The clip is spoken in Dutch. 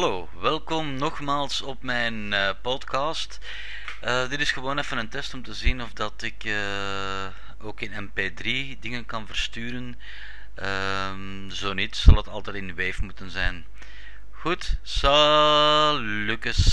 Hallo, welkom nogmaals op mijn uh, podcast. Uh, dit is gewoon even een test om te zien of dat ik uh, ook in mp3 dingen kan versturen. Ehm, zo niet, zal het altijd in Wave moeten zijn. Goed, salukes.